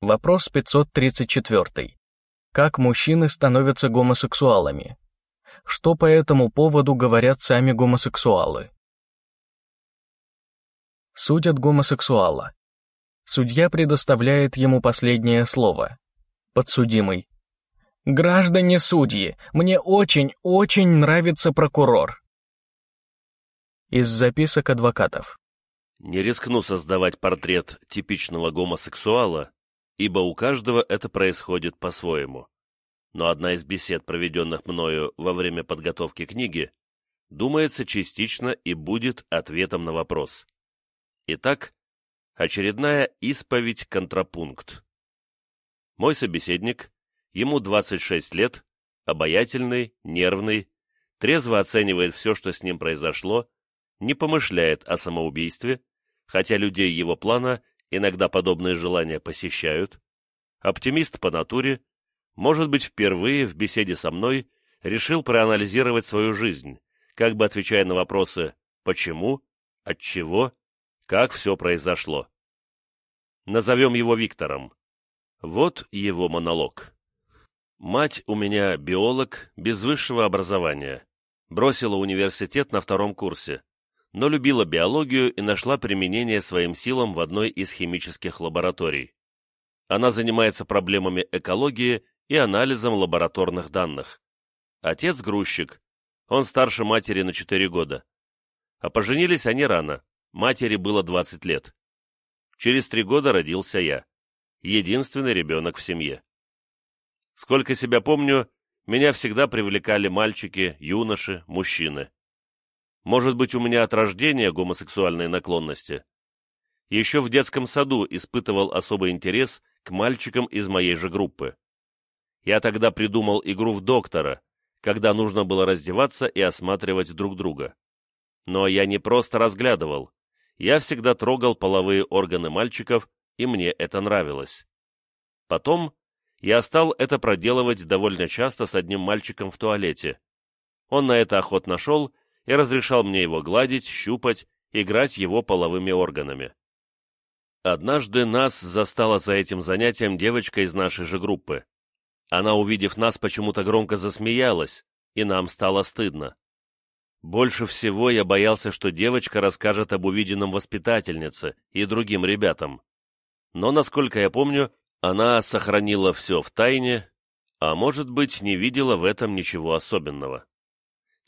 Вопрос 534. Как мужчины становятся гомосексуалами? Что по этому поводу говорят сами гомосексуалы? Судят гомосексуала. Судья предоставляет ему последнее слово. Подсудимый. «Граждане судьи, мне очень-очень нравится прокурор». Из записок адвокатов. Не рискну создавать портрет типичного гомосексуала, ибо у каждого это происходит по-своему. Но одна из бесед, проведенных мною во время подготовки книги, думается частично и будет ответом на вопрос. Итак, очередная исповедь-контрапункт. Мой собеседник, ему 26 лет, обаятельный, нервный, трезво оценивает все, что с ним произошло, не помышляет о самоубийстве, хотя людей его плана иногда подобные желания посещают, оптимист по натуре, может быть, впервые в беседе со мной решил проанализировать свою жизнь, как бы отвечая на вопросы «почему?», «отчего?», «как все произошло?». Назовем его Виктором. Вот его монолог. Мать у меня биолог, без высшего образования. Бросила университет на втором курсе но любила биологию и нашла применение своим силам в одной из химических лабораторий. Она занимается проблемами экологии и анализом лабораторных данных. Отец – грузчик. Он старше матери на 4 года. А поженились они рано. Матери было 20 лет. Через три года родился я. Единственный ребенок в семье. Сколько себя помню, меня всегда привлекали мальчики, юноши, мужчины. Может быть, у меня от рождения гомосексуальные наклонности. Еще в детском саду испытывал особый интерес к мальчикам из моей же группы. Я тогда придумал игру в доктора, когда нужно было раздеваться и осматривать друг друга. Но я не просто разглядывал. Я всегда трогал половые органы мальчиков, и мне это нравилось. Потом я стал это проделывать довольно часто с одним мальчиком в туалете. Он на это охотно шел и разрешал мне его гладить, щупать, играть его половыми органами. Однажды нас застала за этим занятием девочка из нашей же группы. Она, увидев нас, почему-то громко засмеялась, и нам стало стыдно. Больше всего я боялся, что девочка расскажет об увиденном воспитательнице и другим ребятам. Но, насколько я помню, она сохранила все в тайне, а может быть, не видела в этом ничего особенного.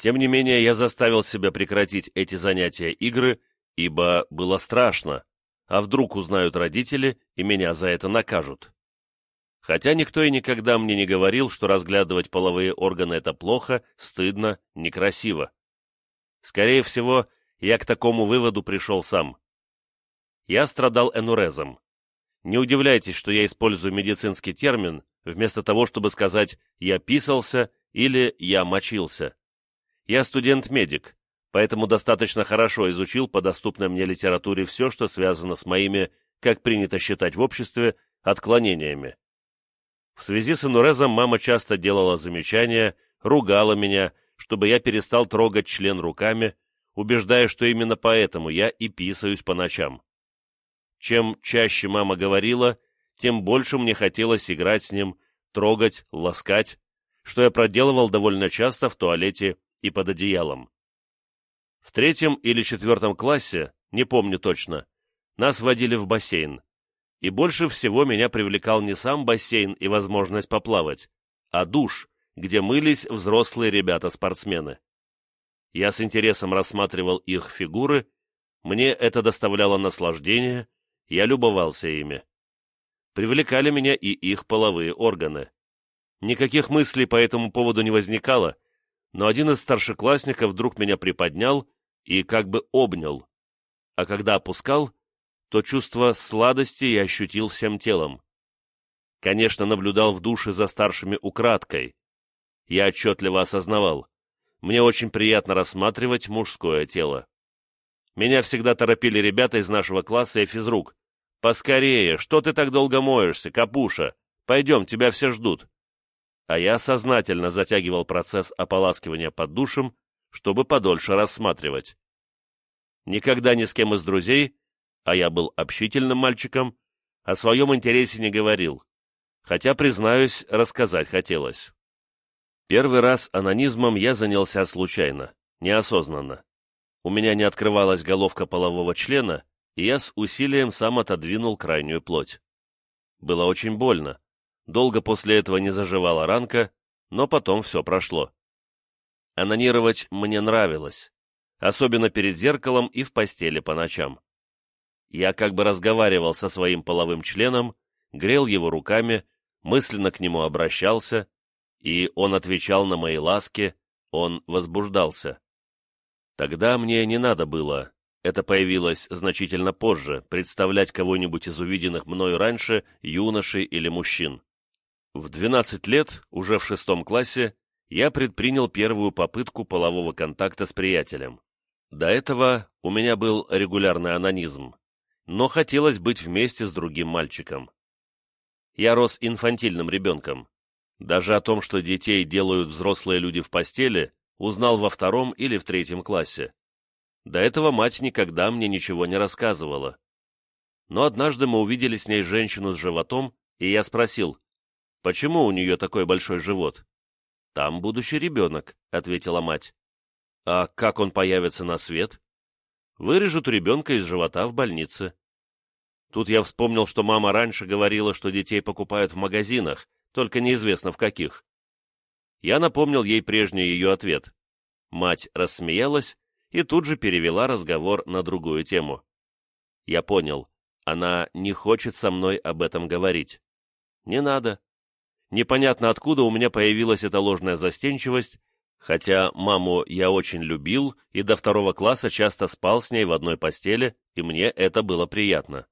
Тем не менее, я заставил себя прекратить эти занятия игры, ибо было страшно, а вдруг узнают родители и меня за это накажут. Хотя никто и никогда мне не говорил, что разглядывать половые органы это плохо, стыдно, некрасиво. Скорее всего, я к такому выводу пришел сам. Я страдал энурезом. Не удивляйтесь, что я использую медицинский термин, вместо того, чтобы сказать «я писался» или «я мочился». Я студент-медик, поэтому достаточно хорошо изучил по доступной мне литературе все, что связано с моими, как принято считать в обществе, отклонениями. В связи с инурезом мама часто делала замечания, ругала меня, чтобы я перестал трогать член руками, убеждая, что именно поэтому я и писаюсь по ночам. Чем чаще мама говорила, тем больше мне хотелось играть с ним, трогать, ласкать, что я проделывал довольно часто в туалете и под одеялом. В третьем или четвертом классе, не помню точно, нас водили в бассейн. И больше всего меня привлекал не сам бассейн и возможность поплавать, а душ, где мылись взрослые ребята-спортсмены. Я с интересом рассматривал их фигуры, мне это доставляло наслаждение, я любовался ими. Привлекали меня и их половые органы. Никаких мыслей по этому поводу не возникало, но один из старшеклассников вдруг меня приподнял и как бы обнял, а когда опускал, то чувство сладости я ощутил всем телом. Конечно, наблюдал в душе за старшими украдкой. Я отчетливо осознавал, мне очень приятно рассматривать мужское тело. Меня всегда торопили ребята из нашего класса и физрук. «Поскорее, что ты так долго моешься, капуша? Пойдем, тебя все ждут» а я сознательно затягивал процесс ополаскивания под душем, чтобы подольше рассматривать. Никогда ни с кем из друзей, а я был общительным мальчиком, о своем интересе не говорил, хотя, признаюсь, рассказать хотелось. Первый раз анонизмом я занялся случайно, неосознанно. У меня не открывалась головка полового члена, и я с усилием сам отодвинул крайнюю плоть. Было очень больно. Долго после этого не заживала ранка, но потом все прошло. Анонировать мне нравилось, особенно перед зеркалом и в постели по ночам. Я как бы разговаривал со своим половым членом, грел его руками, мысленно к нему обращался, и он отвечал на мои ласки, он возбуждался. Тогда мне не надо было, это появилось значительно позже, представлять кого-нибудь из увиденных мною раньше юношей или мужчин. В 12 лет, уже в шестом классе, я предпринял первую попытку полового контакта с приятелем. До этого у меня был регулярный анонизм, но хотелось быть вместе с другим мальчиком. Я рос инфантильным ребенком. Даже о том, что детей делают взрослые люди в постели, узнал во втором или в третьем классе. До этого мать никогда мне ничего не рассказывала. Но однажды мы увидели с ней женщину с животом, и я спросил, почему у нее такой большой живот? «Там будущий ребенок», — ответила мать. «А как он появится на свет?» «Вырежут ребенка из живота в больнице». Тут я вспомнил, что мама раньше говорила, что детей покупают в магазинах, только неизвестно в каких. Я напомнил ей прежний ее ответ. Мать рассмеялась и тут же перевела разговор на другую тему. Я понял, она не хочет со мной об этом говорить. Не надо. Непонятно откуда у меня появилась эта ложная застенчивость, хотя маму я очень любил и до второго класса часто спал с ней в одной постели, и мне это было приятно.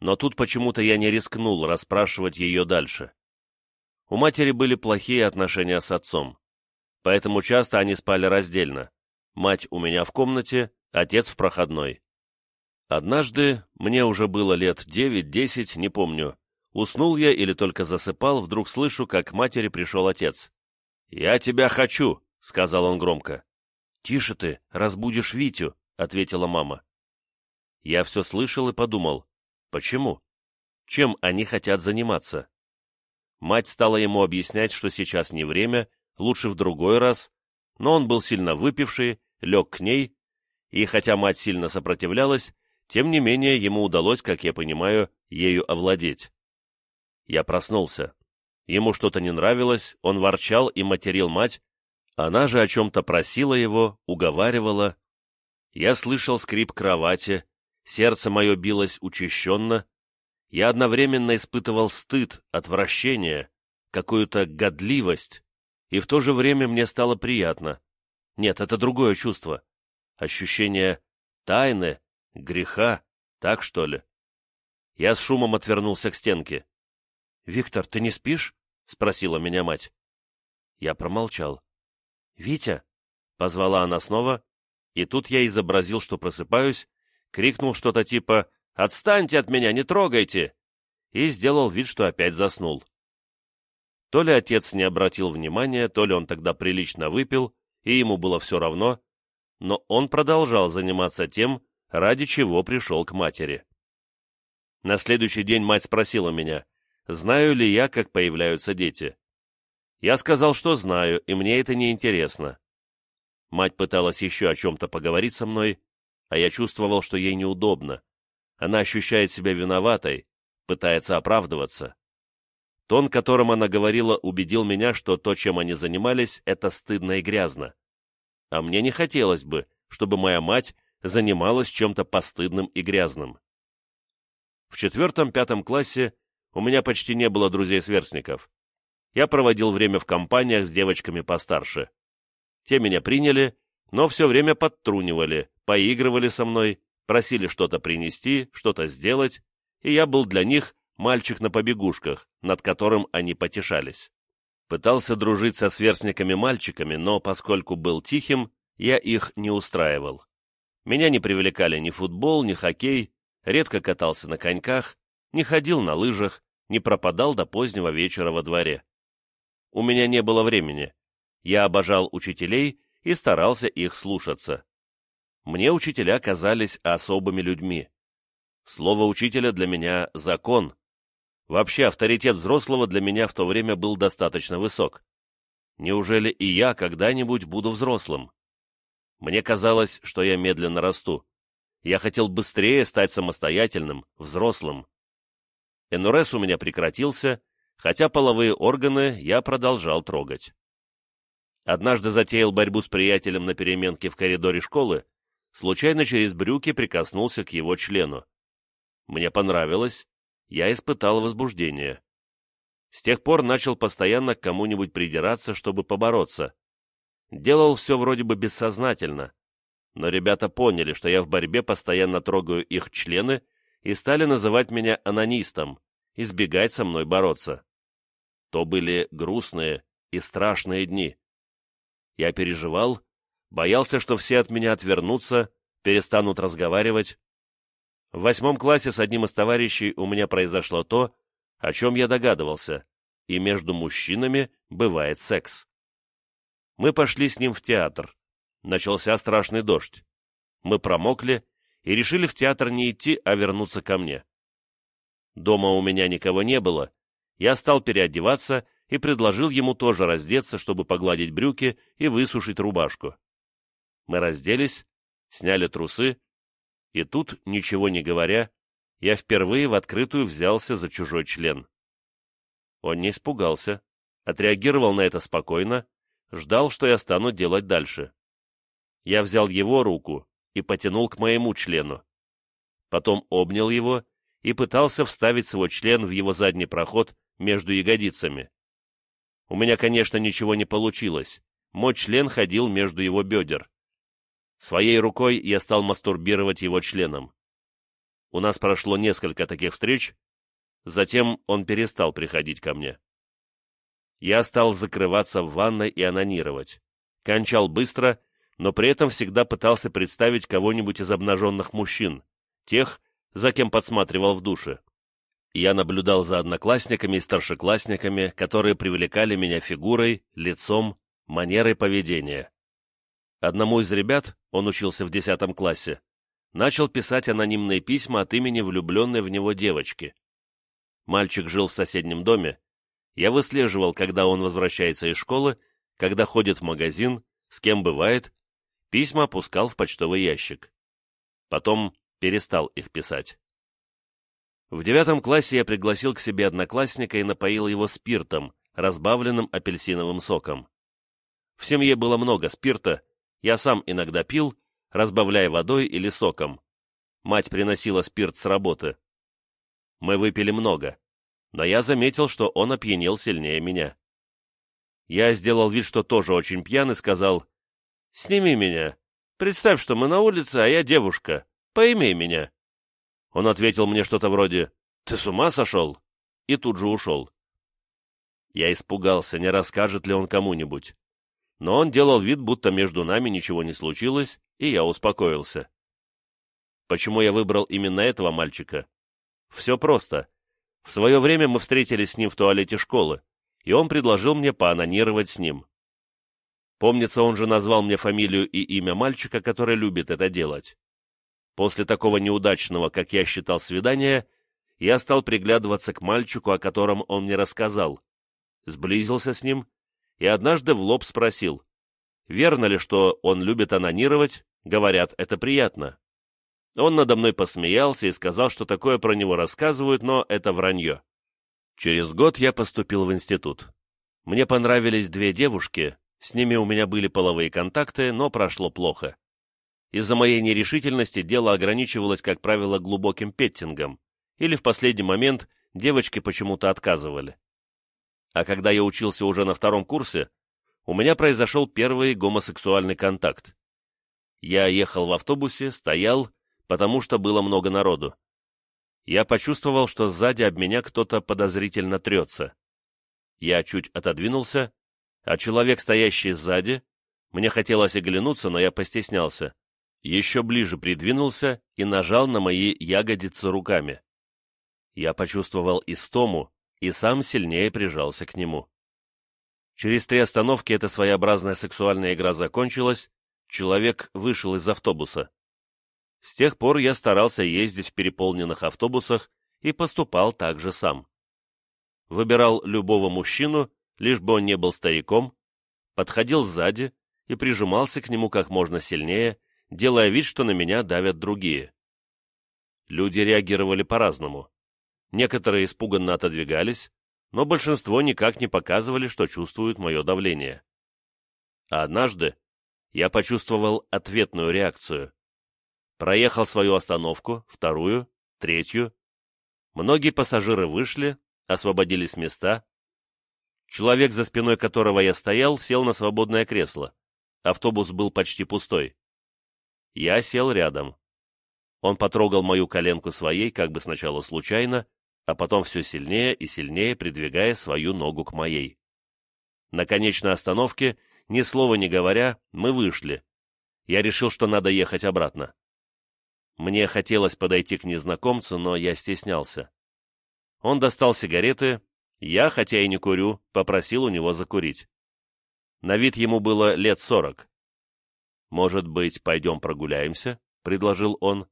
Но тут почему-то я не рискнул расспрашивать ее дальше. У матери были плохие отношения с отцом, поэтому часто они спали раздельно. Мать у меня в комнате, отец в проходной. Однажды, мне уже было лет девять-десять, не помню, Уснул я или только засыпал, вдруг слышу, как к матери пришел отец. «Я тебя хочу!» — сказал он громко. «Тише ты, разбудишь Витю!» — ответила мама. Я все слышал и подумал. Почему? Чем они хотят заниматься? Мать стала ему объяснять, что сейчас не время, лучше в другой раз, но он был сильно выпивший, лег к ней, и хотя мать сильно сопротивлялась, тем не менее ему удалось, как я понимаю, ею овладеть. Я проснулся. Ему что-то не нравилось, он ворчал и материл мать, она же о чем-то просила его, уговаривала. Я слышал скрип кровати, сердце мое билось учащенно. Я одновременно испытывал стыд, отвращение, какую-то годливость, и в то же время мне стало приятно. Нет, это другое чувство. Ощущение тайны, греха, так что ли? Я с шумом отвернулся к стенке. «Виктор, ты не спишь?» — спросила меня мать. Я промолчал. «Витя!» — позвала она снова, и тут я изобразил, что просыпаюсь, крикнул что-то типа «Отстаньте от меня, не трогайте!» и сделал вид, что опять заснул. То ли отец не обратил внимания, то ли он тогда прилично выпил, и ему было все равно, но он продолжал заниматься тем, ради чего пришел к матери. На следующий день мать спросила меня — знаю ли я, как появляются дети. Я сказал, что знаю, и мне это не интересно. Мать пыталась еще о чем-то поговорить со мной, а я чувствовал, что ей неудобно. Она ощущает себя виноватой, пытается оправдываться. Тон, которым она говорила, убедил меня, что то, чем они занимались, это стыдно и грязно. А мне не хотелось бы, чтобы моя мать занималась чем-то постыдным и грязным. В четвертом-пятом классе у меня почти не было друзей-сверстников. Я проводил время в компаниях с девочками постарше. Те меня приняли, но все время подтрунивали, поигрывали со мной, просили что-то принести, что-то сделать, и я был для них мальчик на побегушках, над которым они потешались. Пытался дружить со сверстниками-мальчиками, но поскольку был тихим, я их не устраивал. Меня не привлекали ни футбол, ни хоккей, редко катался на коньках, не ходил на лыжах, не пропадал до позднего вечера во дворе. У меня не было времени. Я обожал учителей и старался их слушаться. Мне учителя казались особыми людьми. Слово учителя для меня — закон. Вообще, авторитет взрослого для меня в то время был достаточно высок. Неужели и я когда-нибудь буду взрослым? Мне казалось, что я медленно расту. Я хотел быстрее стать самостоятельным, взрослым. НРС у меня прекратился, хотя половые органы я продолжал трогать. Однажды затеял борьбу с приятелем на переменке в коридоре школы, случайно через брюки прикоснулся к его члену. Мне понравилось, я испытал возбуждение. С тех пор начал постоянно к кому-нибудь придираться, чтобы побороться. Делал все вроде бы бессознательно, но ребята поняли, что я в борьбе постоянно трогаю их члены и стали называть меня анонистом, избегать со мной бороться. То были грустные и страшные дни. Я переживал, боялся, что все от меня отвернутся, перестанут разговаривать. В восьмом классе с одним из товарищей у меня произошло то, о чем я догадывался, и между мужчинами бывает секс. Мы пошли с ним в театр. Начался страшный дождь. Мы промокли и решили в театр не идти, а вернуться ко мне. Дома у меня никого не было. Я стал переодеваться и предложил ему тоже раздеться, чтобы погладить брюки и высушить рубашку. Мы разделись, сняли трусы, и тут, ничего не говоря, я впервые в открытую взялся за чужой член. Он не испугался, отреагировал на это спокойно, ждал, что я стану делать дальше. Я взял его руку и потянул к моему члену. Потом обнял его и пытался вставить свой член в его задний проход между ягодицами. У меня, конечно, ничего не получилось. Мой член ходил между его бедер. Своей рукой я стал мастурбировать его членом. У нас прошло несколько таких встреч, затем он перестал приходить ко мне. Я стал закрываться в ванной и анонировать. Кончал быстро, но при этом всегда пытался представить кого-нибудь из обнаженных мужчин, тех, за кем подсматривал в душе. Я наблюдал за одноклассниками и старшеклассниками, которые привлекали меня фигурой, лицом, манерой поведения. Одному из ребят, он учился в десятом классе, начал писать анонимные письма от имени влюбленной в него девочки. Мальчик жил в соседнем доме. Я выслеживал, когда он возвращается из школы, когда ходит в магазин, с кем бывает, письма опускал в почтовый ящик. Потом перестал их писать. В девятом классе я пригласил к себе одноклассника и напоил его спиртом, разбавленным апельсиновым соком. В семье было много спирта, я сам иногда пил, разбавляя водой или соком. Мать приносила спирт с работы. Мы выпили много, но я заметил, что он опьянел сильнее меня. Я сделал вид, что тоже очень пьян, и сказал, «Сними меня. Представь, что мы на улице, а я девушка. Поимей меня». Он ответил мне что-то вроде «Ты с ума сошел?» и тут же ушел. Я испугался, не расскажет ли он кому-нибудь но он делал вид, будто между нами ничего не случилось, и я успокоился. Почему я выбрал именно этого мальчика? Все просто. В свое время мы встретились с ним в туалете школы, и он предложил мне поанонировать с ним. Помнится, он же назвал мне фамилию и имя мальчика, который любит это делать. После такого неудачного, как я считал, свидания, я стал приглядываться к мальчику, о котором он мне рассказал, сблизился с ним и однажды в лоб спросил, верно ли, что он любит анонировать, говорят, это приятно. Он надо мной посмеялся и сказал, что такое про него рассказывают, но это вранье. Через год я поступил в институт. Мне понравились две девушки, с ними у меня были половые контакты, но прошло плохо. Из-за моей нерешительности дело ограничивалось, как правило, глубоким петтингом, или в последний момент девочки почему-то отказывали а когда я учился уже на втором курсе, у меня произошел первый гомосексуальный контакт. Я ехал в автобусе, стоял, потому что было много народу. Я почувствовал, что сзади об меня кто-то подозрительно трется. Я чуть отодвинулся, а человек, стоящий сзади, мне хотелось оглянуться, но я постеснялся, еще ближе придвинулся и нажал на мои ягодицы руками. Я почувствовал истому, и сам сильнее прижался к нему. Через три остановки эта своеобразная сексуальная игра закончилась, человек вышел из автобуса. С тех пор я старался ездить в переполненных автобусах и поступал так же сам. Выбирал любого мужчину, лишь бы он не был стариком, подходил сзади и прижимался к нему как можно сильнее, делая вид, что на меня давят другие. Люди реагировали по-разному. Некоторые испуганно отодвигались, но большинство никак не показывали, что чувствуют мое давление. А однажды я почувствовал ответную реакцию. Проехал свою остановку, вторую, третью. Многие пассажиры вышли, освободились места. Человек, за спиной которого я стоял, сел на свободное кресло. Автобус был почти пустой. Я сел рядом. Он потрогал мою коленку своей, как бы сначала случайно, а потом все сильнее и сильнее придвигая свою ногу к моей. На конечной остановке, ни слова не говоря, мы вышли. Я решил, что надо ехать обратно. Мне хотелось подойти к незнакомцу, но я стеснялся. Он достал сигареты, я, хотя и не курю, попросил у него закурить. На вид ему было лет сорок. «Может быть, пойдем прогуляемся?» — предложил он.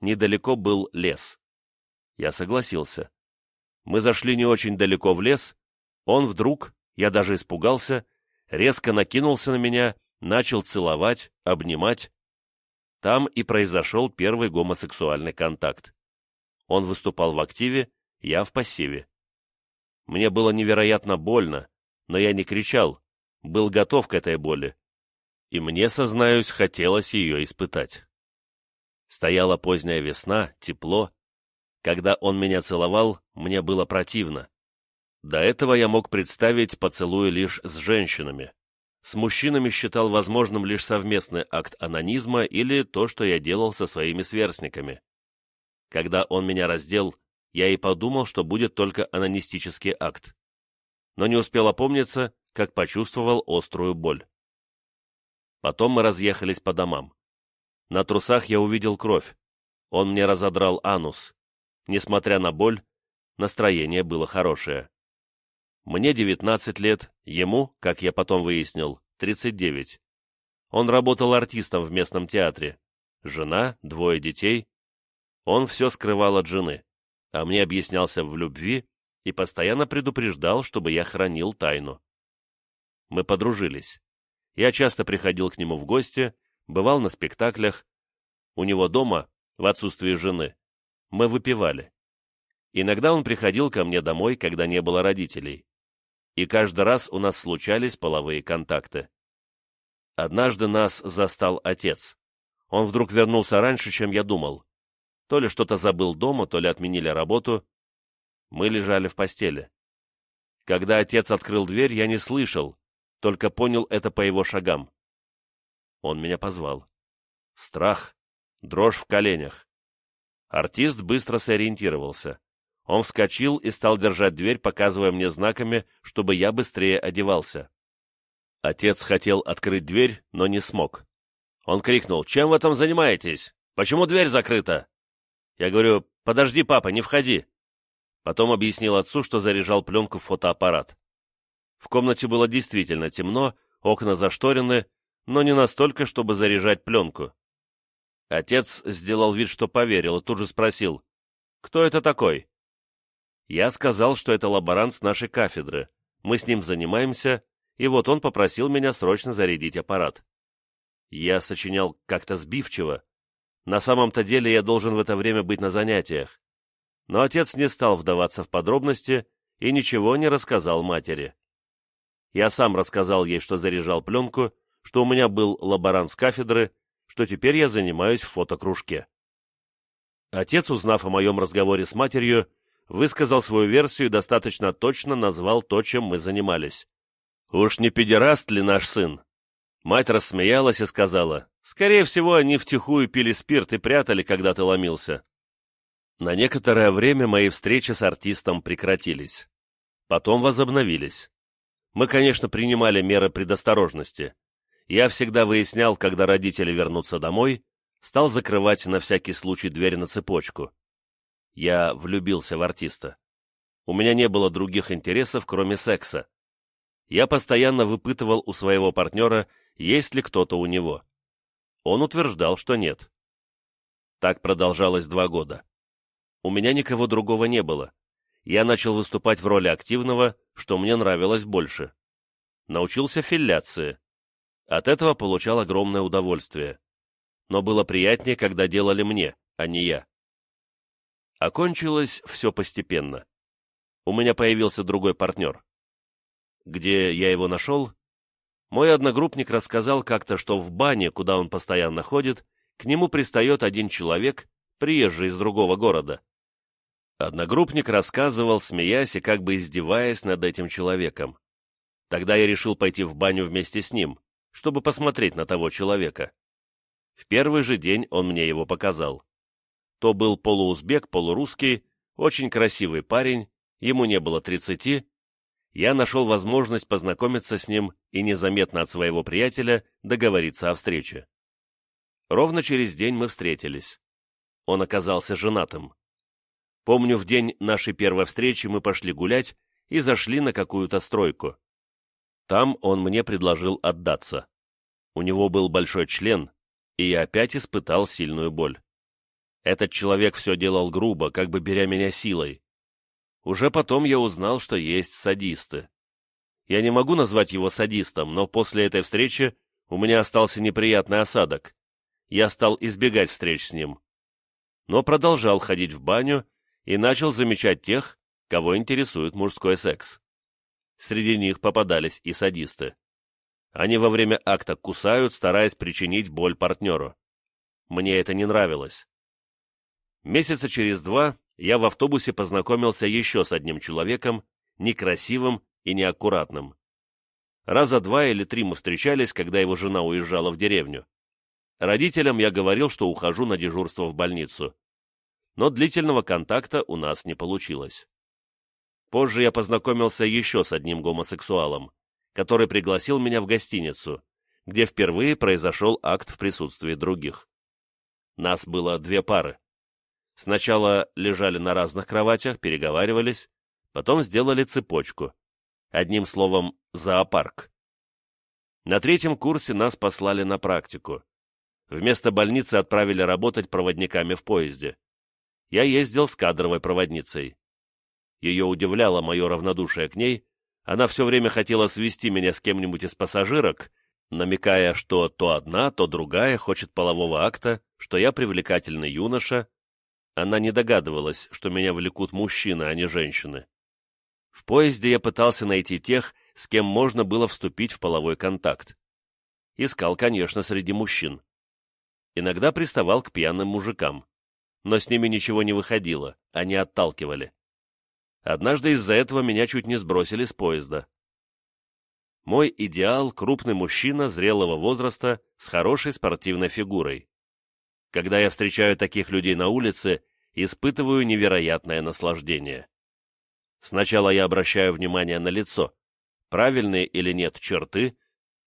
Недалеко был лес. Я согласился. Мы зашли не очень далеко в лес. Он вдруг, я даже испугался, резко накинулся на меня, начал целовать, обнимать. Там и произошел первый гомосексуальный контакт. Он выступал в активе, я в пассиве. Мне было невероятно больно, но я не кричал, был готов к этой боли. И мне, сознаюсь, хотелось ее испытать. Стояла поздняя весна, тепло, когда он меня целовал, мне было противно. До этого я мог представить поцелуи лишь с женщинами. С мужчинами считал возможным лишь совместный акт анонизма или то, что я делал со своими сверстниками. Когда он меня раздел, я и подумал, что будет только анонистический акт. Но не успел опомниться, как почувствовал острую боль. Потом мы разъехались по домам. На трусах я увидел кровь. Он мне разодрал анус. Несмотря на боль, настроение было хорошее. Мне 19 лет, ему, как я потом выяснил, 39. Он работал артистом в местном театре. Жена, двое детей. Он все скрывал от жены, а мне объяснялся в любви и постоянно предупреждал, чтобы я хранил тайну. Мы подружились. Я часто приходил к нему в гости, бывал на спектаклях. У него дома, в отсутствие жены, мы выпивали. Иногда он приходил ко мне домой, когда не было родителей. И каждый раз у нас случались половые контакты. Однажды нас застал отец. Он вдруг вернулся раньше, чем я думал. То ли что-то забыл дома, то ли отменили работу. Мы лежали в постели. Когда отец открыл дверь, я не слышал, только понял это по его шагам. Он меня позвал. Страх, дрожь в коленях. Артист быстро сориентировался. Он вскочил и стал держать дверь, показывая мне знаками, чтобы я быстрее одевался. Отец хотел открыть дверь, но не смог. Он крикнул, «Чем вы там занимаетесь? Почему дверь закрыта?» Я говорю, «Подожди, папа, не входи». Потом объяснил отцу, что заряжал пленку в фотоаппарат. В комнате было действительно темно, окна зашторены, но не настолько, чтобы заряжать пленку. Отец сделал вид, что поверил, и тут же спросил, «Кто это такой?» Я сказал, что это лаборант с нашей кафедры. Мы с ним занимаемся, и вот он попросил меня срочно зарядить аппарат. Я сочинял как-то сбивчиво. На самом-то деле я должен в это время быть на занятиях. Но отец не стал вдаваться в подробности и ничего не рассказал матери. Я сам рассказал ей, что заряжал пленку, что у меня был лаборант с кафедры, что теперь я занимаюсь в фотокружке. Отец, узнав о моем разговоре с матерью, высказал свою версию и достаточно точно назвал то, чем мы занимались. «Уж не педераст ли наш сын?» Мать рассмеялась и сказала, «Скорее всего, они втихую пили спирт и прятали, когда ты ломился». На некоторое время мои встречи с артистом прекратились. Потом возобновились. Мы, конечно, принимали меры предосторожности я всегда выяснял, когда родители вернутся домой, стал закрывать на всякий случай дверь на цепочку. Я влюбился в артиста. У меня не было других интересов, кроме секса. Я постоянно выпытывал у своего партнера, есть ли кто-то у него. Он утверждал, что нет. Так продолжалось два года. У меня никого другого не было. Я начал выступать в роли активного, что мне нравилось больше. Научился филляции. От этого получал огромное удовольствие. Но было приятнее, когда делали мне, а не я. Окончилось все постепенно. У меня появился другой партнер. Где я его нашел? Мой одногруппник рассказал как-то, что в бане, куда он постоянно ходит, к нему пристает один человек, приезжий из другого города. Одногруппник рассказывал, смеясь и как бы издеваясь над этим человеком. Тогда я решил пойти в баню вместе с ним, чтобы посмотреть на того человека. В первый же день он мне его показал. То был полуузбек, полурусский, очень красивый парень, ему не было тридцати. Я нашел возможность познакомиться с ним и незаметно от своего приятеля договориться о встрече. Ровно через день мы встретились. Он оказался женатым. Помню, в день нашей первой встречи мы пошли гулять и зашли на какую-то стройку. Там он мне предложил отдаться. У него был большой член, и я опять испытал сильную боль. Этот человек все делал грубо, как бы беря меня силой. Уже потом я узнал, что есть садисты. Я не могу назвать его садистом, но после этой встречи у меня остался неприятный осадок я стал избегать встреч с ним. Но продолжал ходить в баню и начал замечать тех, кого интересует мужской секс. Среди них попадались и садисты. Они во время акта кусают, стараясь причинить боль партнеру. Мне это не нравилось. Месяца через два я в автобусе познакомился еще с одним человеком, некрасивым и неаккуратным. Раза два или три мы встречались, когда его жена уезжала в деревню. Родителям я говорил, что ухожу на дежурство в больницу. Но длительного контакта у нас не получилось. Позже я познакомился еще с одним гомосексуалом, который пригласил меня в гостиницу, где впервые произошел акт в присутствии других. Нас было две пары. Сначала лежали на разных кроватях, переговаривались, потом сделали цепочку. Одним словом, зоопарк. На третьем курсе нас послали на практику. Вместо больницы отправили работать проводниками в поезде. Я ездил с кадровой проводницей. Ее удивляло мое равнодушие к ней, она все время хотела свести меня с кем-нибудь из пассажирок, намекая, что то одна, то другая хочет полового акта, что я привлекательный юноша. Она не догадывалась, что меня влекут мужчины, а не женщины. В поезде я пытался найти тех, с кем можно было вступить в половой контакт. Искал, конечно, среди мужчин. Иногда приставал к пьяным мужикам. Но с ними ничего не выходило, они отталкивали. Однажды из-за этого меня чуть не сбросили с поезда. Мой идеал – крупный мужчина зрелого возраста с хорошей спортивной фигурой. Когда я встречаю таких людей на улице, испытываю невероятное наслаждение. Сначала я обращаю внимание на лицо, правильные или нет черты,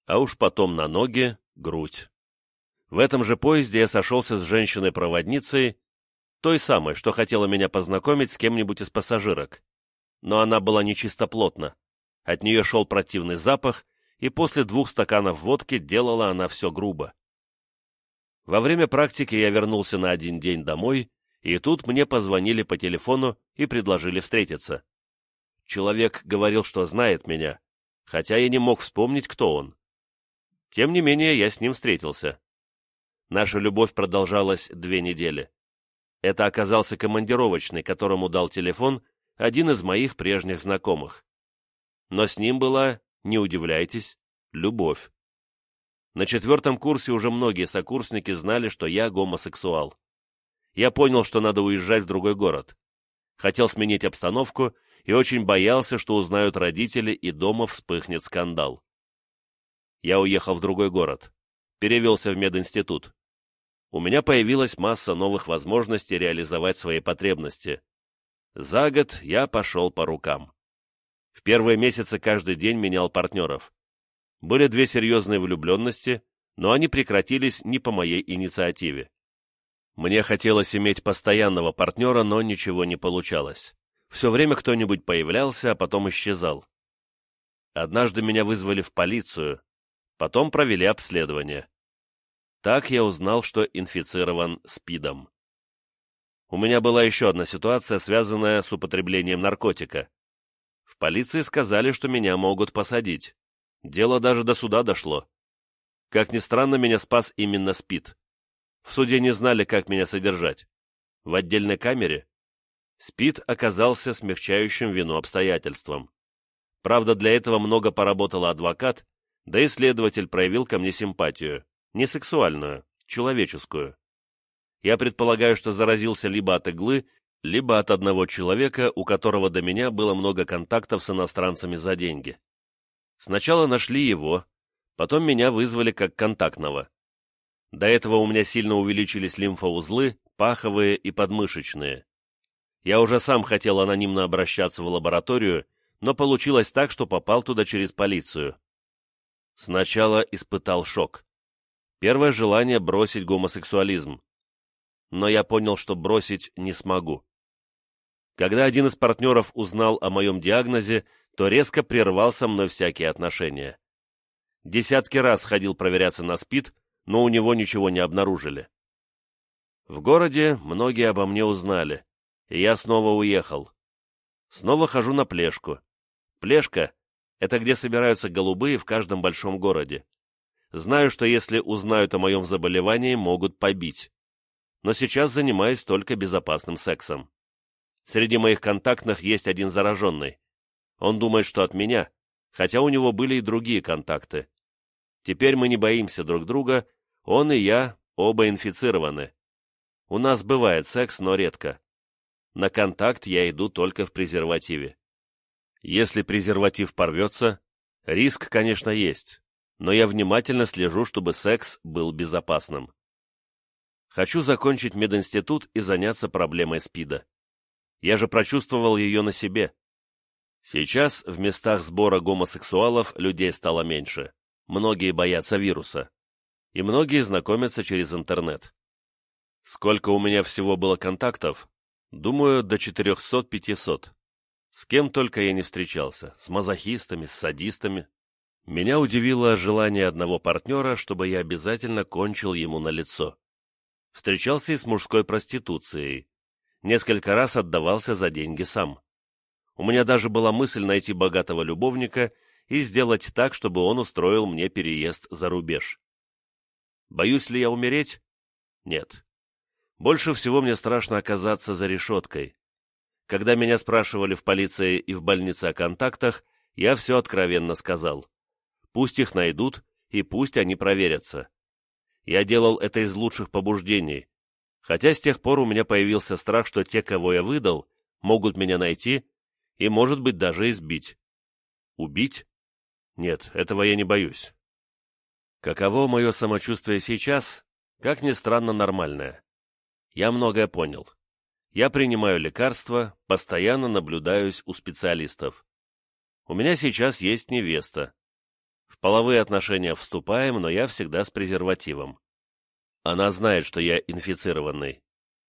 а уж потом на ноги, грудь. В этом же поезде я сошелся с женщиной-проводницей, той самой, что хотела меня познакомить с кем-нибудь из пассажирок. Но она была нечистоплотна. От нее шел противный запах, и после двух стаканов водки делала она все грубо. Во время практики я вернулся на один день домой, и тут мне позвонили по телефону и предложили встретиться. Человек говорил, что знает меня, хотя я не мог вспомнить, кто он. Тем не менее, я с ним встретился. Наша любовь продолжалась две недели. Это оказался командировочный, которому дал телефон один из моих прежних знакомых. Но с ним была, не удивляйтесь, любовь. На четвертом курсе уже многие сокурсники знали, что я гомосексуал. Я понял, что надо уезжать в другой город. Хотел сменить обстановку и очень боялся, что узнают родители и дома вспыхнет скандал. Я уехал в другой город перевелся в мединститут. У меня появилась масса новых возможностей реализовать свои потребности. За год я пошел по рукам. В первые месяцы каждый день менял партнеров. Были две серьезные влюбленности, но они прекратились не по моей инициативе. Мне хотелось иметь постоянного партнера, но ничего не получалось. Все время кто-нибудь появлялся, а потом исчезал. Однажды меня вызвали в полицию, Потом провели обследование. Так я узнал, что инфицирован СПИДом. У меня была еще одна ситуация, связанная с употреблением наркотика. В полиции сказали, что меня могут посадить. Дело даже до суда дошло. Как ни странно, меня спас именно СПИД. В суде не знали, как меня содержать. В отдельной камере? СПИД оказался смягчающим вину обстоятельством. Правда, для этого много поработал адвокат, да и следователь проявил ко мне симпатию. Не сексуальную, человеческую. Я предполагаю, что заразился либо от иглы, либо от одного человека, у которого до меня было много контактов с иностранцами за деньги. Сначала нашли его, потом меня вызвали как контактного. До этого у меня сильно увеличились лимфоузлы, паховые и подмышечные. Я уже сам хотел анонимно обращаться в лабораторию, но получилось так, что попал туда через полицию. Сначала испытал шок. Первое желание бросить гомосексуализм. Но я понял, что бросить не смогу. Когда один из партнеров узнал о моем диагнозе, то резко прервал со мной всякие отношения. Десятки раз ходил проверяться на СПИД, но у него ничего не обнаружили. В городе многие обо мне узнали, и я снова уехал. Снова хожу на Плешку. Плешка — это где собираются голубые в каждом большом городе. Знаю, что если узнают о моем заболевании, могут побить. Но сейчас занимаюсь только безопасным сексом. Среди моих контактных есть один зараженный. Он думает, что от меня, хотя у него были и другие контакты. Теперь мы не боимся друг друга, он и я оба инфицированы. У нас бывает секс, но редко. На контакт я иду только в презервативе. Если презерватив порвется, риск, конечно, есть, но я внимательно слежу, чтобы секс был безопасным. Хочу закончить мединститут и заняться проблемой СПИДа. Я же прочувствовал ее на себе. Сейчас в местах сбора гомосексуалов людей стало меньше. Многие боятся вируса. И многие знакомятся через интернет. Сколько у меня всего было контактов? Думаю, до 400-500. С кем только я не встречался. С мазохистами, с садистами. Меня удивило желание одного партнера, чтобы я обязательно кончил ему на лицо. Встречался и с мужской проституцией. Несколько раз отдавался за деньги сам. У меня даже была мысль найти богатого любовника и сделать так, чтобы он устроил мне переезд за рубеж. Боюсь ли я умереть? Нет. Больше всего мне страшно оказаться за решеткой. Когда меня спрашивали в полиции и в больнице о контактах, я все откровенно сказал. Пусть их найдут, и пусть они проверятся. Я делал это из лучших побуждений, хотя с тех пор у меня появился страх, что те, кого я выдал, могут меня найти и, может быть, даже избить. Убить? Нет, этого я не боюсь. Каково мое самочувствие сейчас? Как ни странно, нормальное. Я многое понял. Я принимаю лекарства, постоянно наблюдаюсь у специалистов. У меня сейчас есть невеста. В половые отношения вступаем, но я всегда с презервативом. Она знает, что я инфицированный,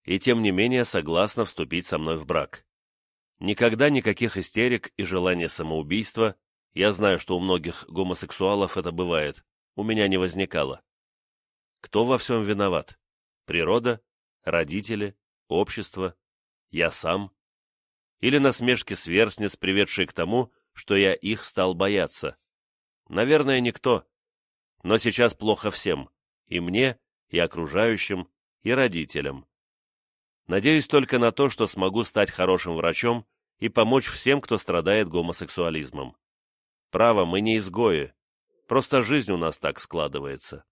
и тем не менее согласна вступить со мной в брак. Никогда никаких истерик и желания самоубийства, я знаю, что у многих гомосексуалов это бывает, у меня не возникало. Кто во всем виноват? Природа родители, общество, я сам? Или насмешки сверстниц, приведшие к тому, что я их стал бояться? Наверное, никто. Но сейчас плохо всем, и мне, и окружающим, и родителям. Надеюсь только на то, что смогу стать хорошим врачом и помочь всем, кто страдает гомосексуализмом. Право, мы не изгои, просто жизнь у нас так складывается.